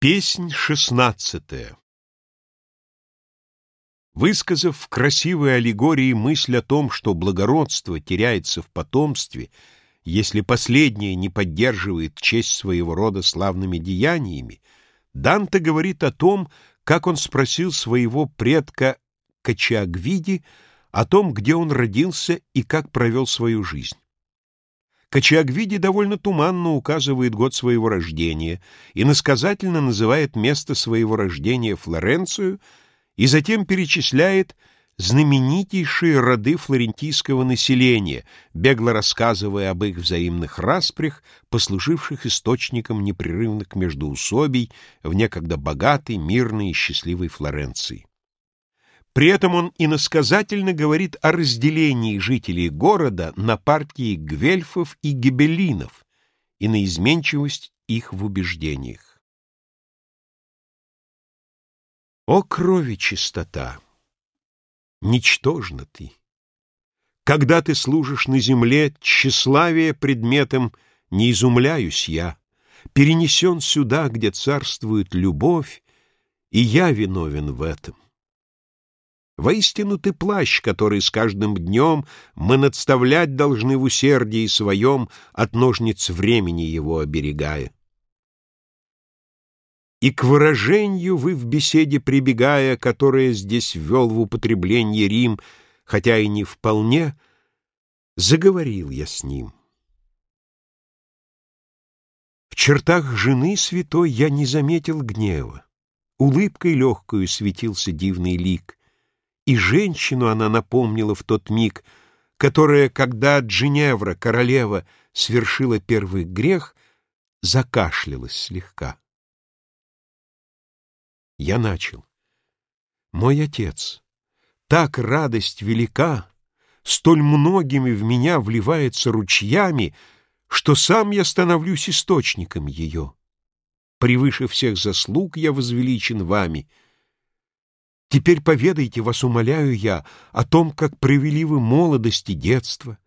Песнь шестнадцатая Высказав в красивой аллегории мысль о том, что благородство теряется в потомстве, если последнее не поддерживает честь своего рода славными деяниями, Данте говорит о том, как он спросил своего предка Качиагвиди о том, где он родился и как провел свою жизнь. Качиагвиди довольно туманно указывает год своего рождения и насказательно называет место своего рождения Флоренцию и затем перечисляет знаменитейшие роды флорентийского населения, бегло рассказывая об их взаимных распрях, послуживших источником непрерывных междоусобий в некогда богатой, мирной и счастливой Флоренции. При этом он иносказательно говорит о разделении жителей города на партии гвельфов и гибеллинов и на изменчивость их в убеждениях. О крови чистота! Ничтожна ты! Когда ты служишь на земле, тщеславие предметом не изумляюсь я, перенесен сюда, где царствует любовь, и я виновен в этом. Воистину ты плащ, который с каждым днем мы надставлять должны в усердии своем, от ножниц времени его оберегая. И к выражению вы в беседе прибегая, которое здесь ввел в употребление Рим, хотя и не вполне, заговорил я с ним. В чертах жены святой я не заметил гнева, улыбкой легкою светился дивный лик. И женщину она напомнила в тот миг, которая, когда Джиневра, королева, свершила первый грех, закашлялась слегка. Я начал. Мой отец, так радость велика, столь многими в меня вливается ручьями, что сам я становлюсь источником ее. Превыше всех заслуг я возвеличен вами — Теперь поведайте, вас умоляю я, о том, как провели вы молодость и детство,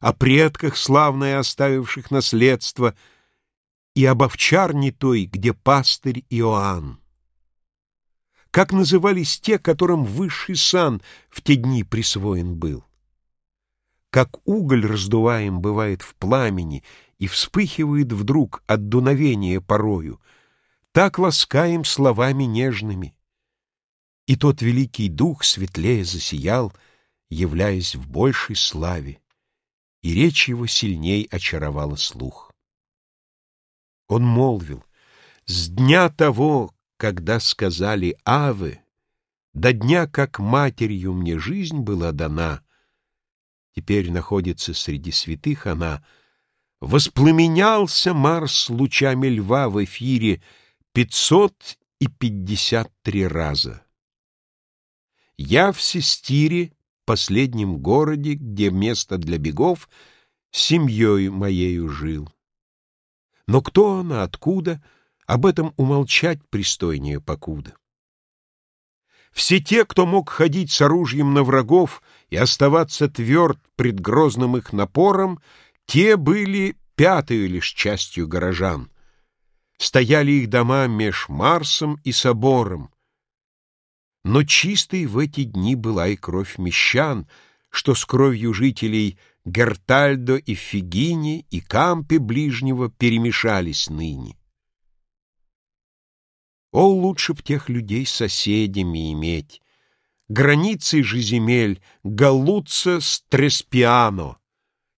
о предках, славное оставивших наследство, и об овчарне той, где пастырь Иоанн. Как назывались те, которым высший сан в те дни присвоен был? Как уголь раздуваем бывает в пламени и вспыхивает вдруг от дуновения порою, так ласкаем словами нежными — и тот великий дух светлее засиял, являясь в большей славе, и речь его сильней очаровала слух. Он молвил, «С дня того, когда сказали «Аве», до дня, как матерью мне жизнь была дана, теперь находится среди святых она, воспламенялся Марс лучами льва в эфире пятьсот и пятьдесят три раза. Я в Систире, последнем городе, где место для бегов, семьей моею жил. Но кто она, откуда, об этом умолчать пристойнее покуда. Все те, кто мог ходить с оружием на врагов и оставаться тверд пред грозным их напором, те были пятою лишь частью горожан. Стояли их дома меж Марсом и собором, но чистой в эти дни была и кровь мещан, что с кровью жителей Гертальдо и Фигини и Кампи ближнего перемешались ныне. О, лучше б тех людей соседями иметь, границей же земель Галуца с Треспиано,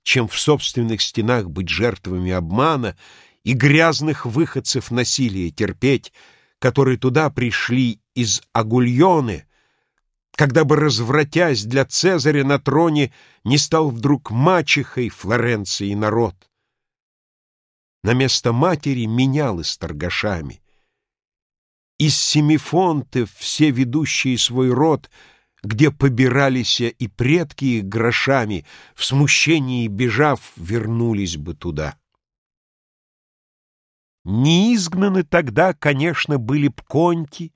чем в собственных стенах быть жертвами обмана и грязных выходцев насилия терпеть, которые туда пришли из Агульоны, когда бы, развратясь для Цезаря на троне, не стал вдруг мачехой Флоренции народ. На место матери менялась торгашами. Из Семифонты все ведущие свой род, где побирались и предки их грошами, в смущении бежав, вернулись бы туда. Не изгнаны тогда, конечно, были б конти,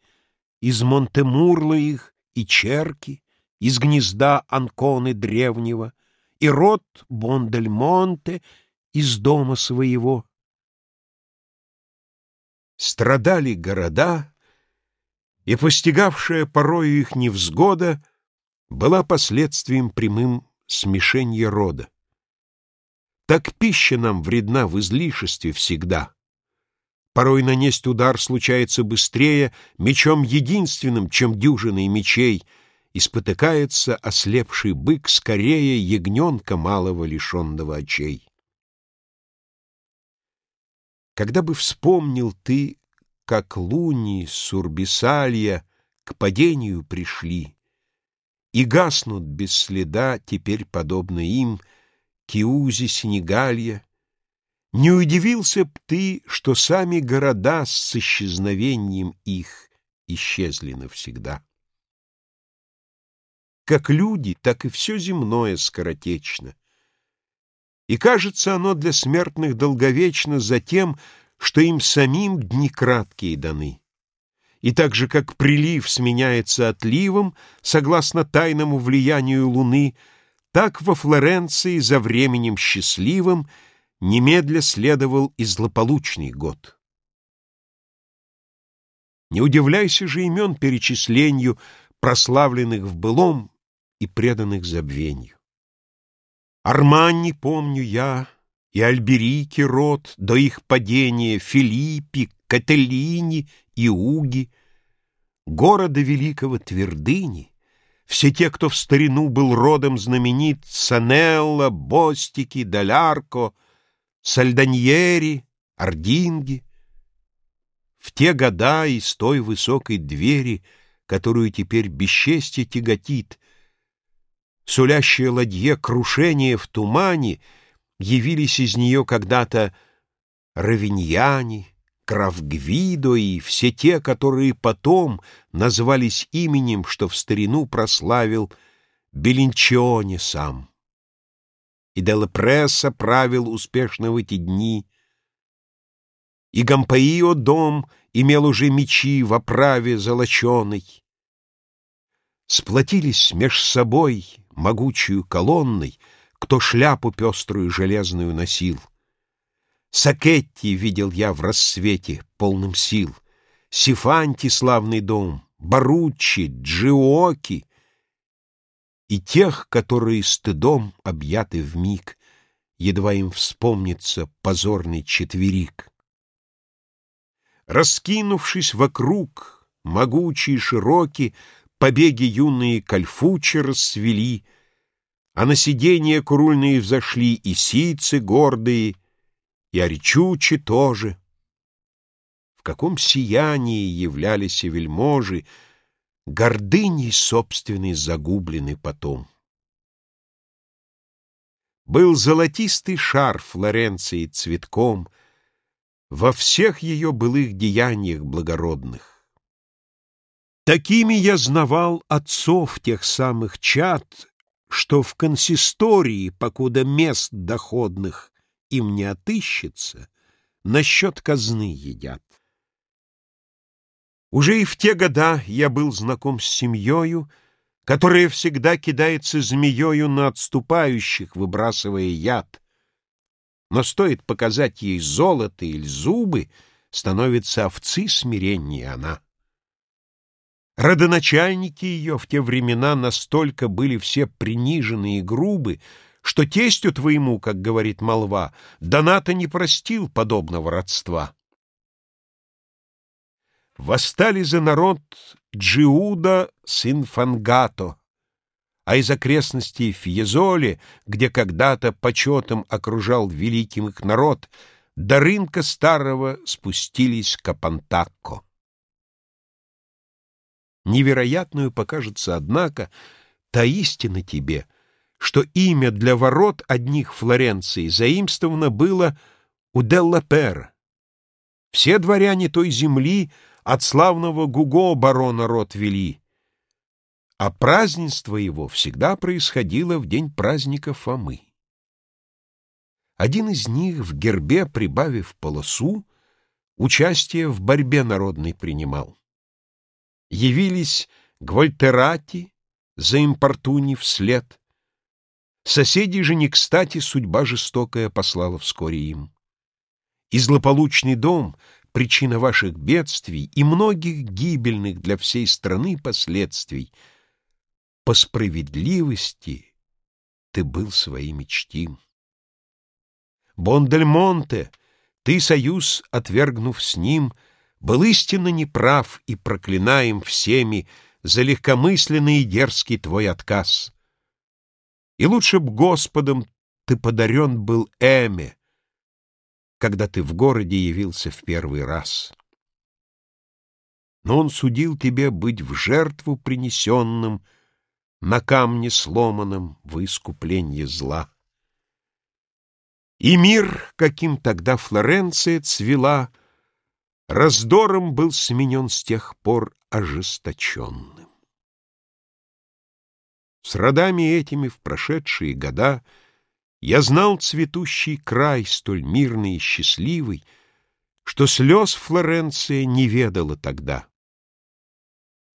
из Монтемурла их и черки, из гнезда Анконы древнего, и род Бондельмонте из дома своего. Страдали города, и постигавшая порою их невзгода была последствием прямым смешения рода. Так пища нам вредна в излишестве всегда. Порой нанесть удар случается быстрее, мечом единственным, чем дюжиной мечей, и спотыкается ослепший бык скорее ягненка малого лишенного очей. Когда бы вспомнил ты, как луни Сурбисалья к падению пришли, и гаснут без следа теперь подобно им Киузи, Сенегалья, не удивился б ты, что сами города с исчезновением их исчезли навсегда. Как люди, так и все земное скоротечно. И кажется оно для смертных долговечно за тем, что им самим дни краткие даны. И так же, как прилив сменяется отливом, согласно тайному влиянию луны, так во Флоренции за временем счастливым — немедля следовал и злополучный год. Не удивляйся же имен перечислению, прославленных в былом и преданных забвенью. Арманни помню я, и Альберики род, до их падения Филиппи, Кателлини и Уги, города великого твердыни, все те, кто в старину был родом знаменит, Санелла, Бостики, Далярко — Сальданьери, Ординги. В те года из той высокой двери, которую теперь бесчестье тяготит, сулящее ладье крушение в тумане, явились из нее когда-то Равиньяне, граф Гвидо и все те, которые потом назвались именем, что в старину прославил Белинчоне сам и Делла Пресса правил успешно в эти дни, и Гампаио дом имел уже мечи в оправе золоченой. Сплотились меж собой могучую колонной, кто шляпу пеструю железную носил. Сакетти видел я в рассвете, полным сил, Сифанти славный дом, Баруччи, Джиоки — и тех, которые стыдом объяты в миг, едва им вспомнится позорный четверик. Раскинувшись вокруг, могучие и широкие, побеги юные кальфучи расцвели, а на сиденья курульные взошли и сицы гордые, и оречучи тоже. В каком сиянии являлись и вельможи, гордыней собственной загублены потом. Был золотистый шар Флоренции цветком во всех ее былых деяниях благородных. Такими я знавал отцов тех самых чад, что в консистории, покуда мест доходных им не отыщется, насчет казны едят. Уже и в те года я был знаком с семьёю, которая всегда кидается змеёю на отступающих, выбрасывая яд. Но стоит показать ей золото или зубы, становится овцы смиреннее она. Родоначальники ее в те времена настолько были все принижены и грубы, что тестю твоему, как говорит молва, Доната не простил подобного родства. Восстали за народ Джиуда с Инфангато, а из окрестностей Фьезоли, где когда-то почетом окружал великим их народ, до рынка старого спустились к Апантакко. Невероятную покажется, однако, та истина тебе, что имя для ворот одних Флоренции заимствовано было у Делла Пера. Все дворяне той земли от славного Гуго барона род вели, а празднество его всегда происходило в день праздника Фомы. Один из них, в гербе прибавив полосу, участие в борьбе народной принимал. Явились Гвальтерати за импортуни вслед. Соседей же не кстати судьба жестокая послала вскоре им. И злополучный дом причина ваших бедствий и многих гибельных для всей страны последствий. По справедливости ты был своими чтим. Бондельмонте, ты союз, отвергнув с ним, был истинно неправ и проклинаем всеми за легкомысленный и дерзкий твой отказ. И лучше б Господом ты подарен был Эме, когда ты в городе явился в первый раз. Но он судил тебе быть в жертву принесенным, на камне сломанном в искупленье зла. И мир, каким тогда Флоренция цвела, раздором был сменен с тех пор ожесточенным. С родами этими в прошедшие года я знал цветущий край, столь мирный и счастливый, что слез Флоренция не ведала тогда.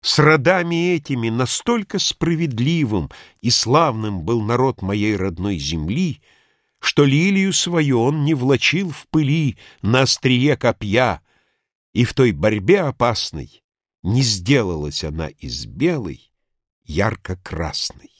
С родами этими настолько справедливым и славным был народ моей родной земли, что лилию свою он не влачил в пыли на острие копья, и в той борьбе опасной не сделалась она из белой ярко-красной.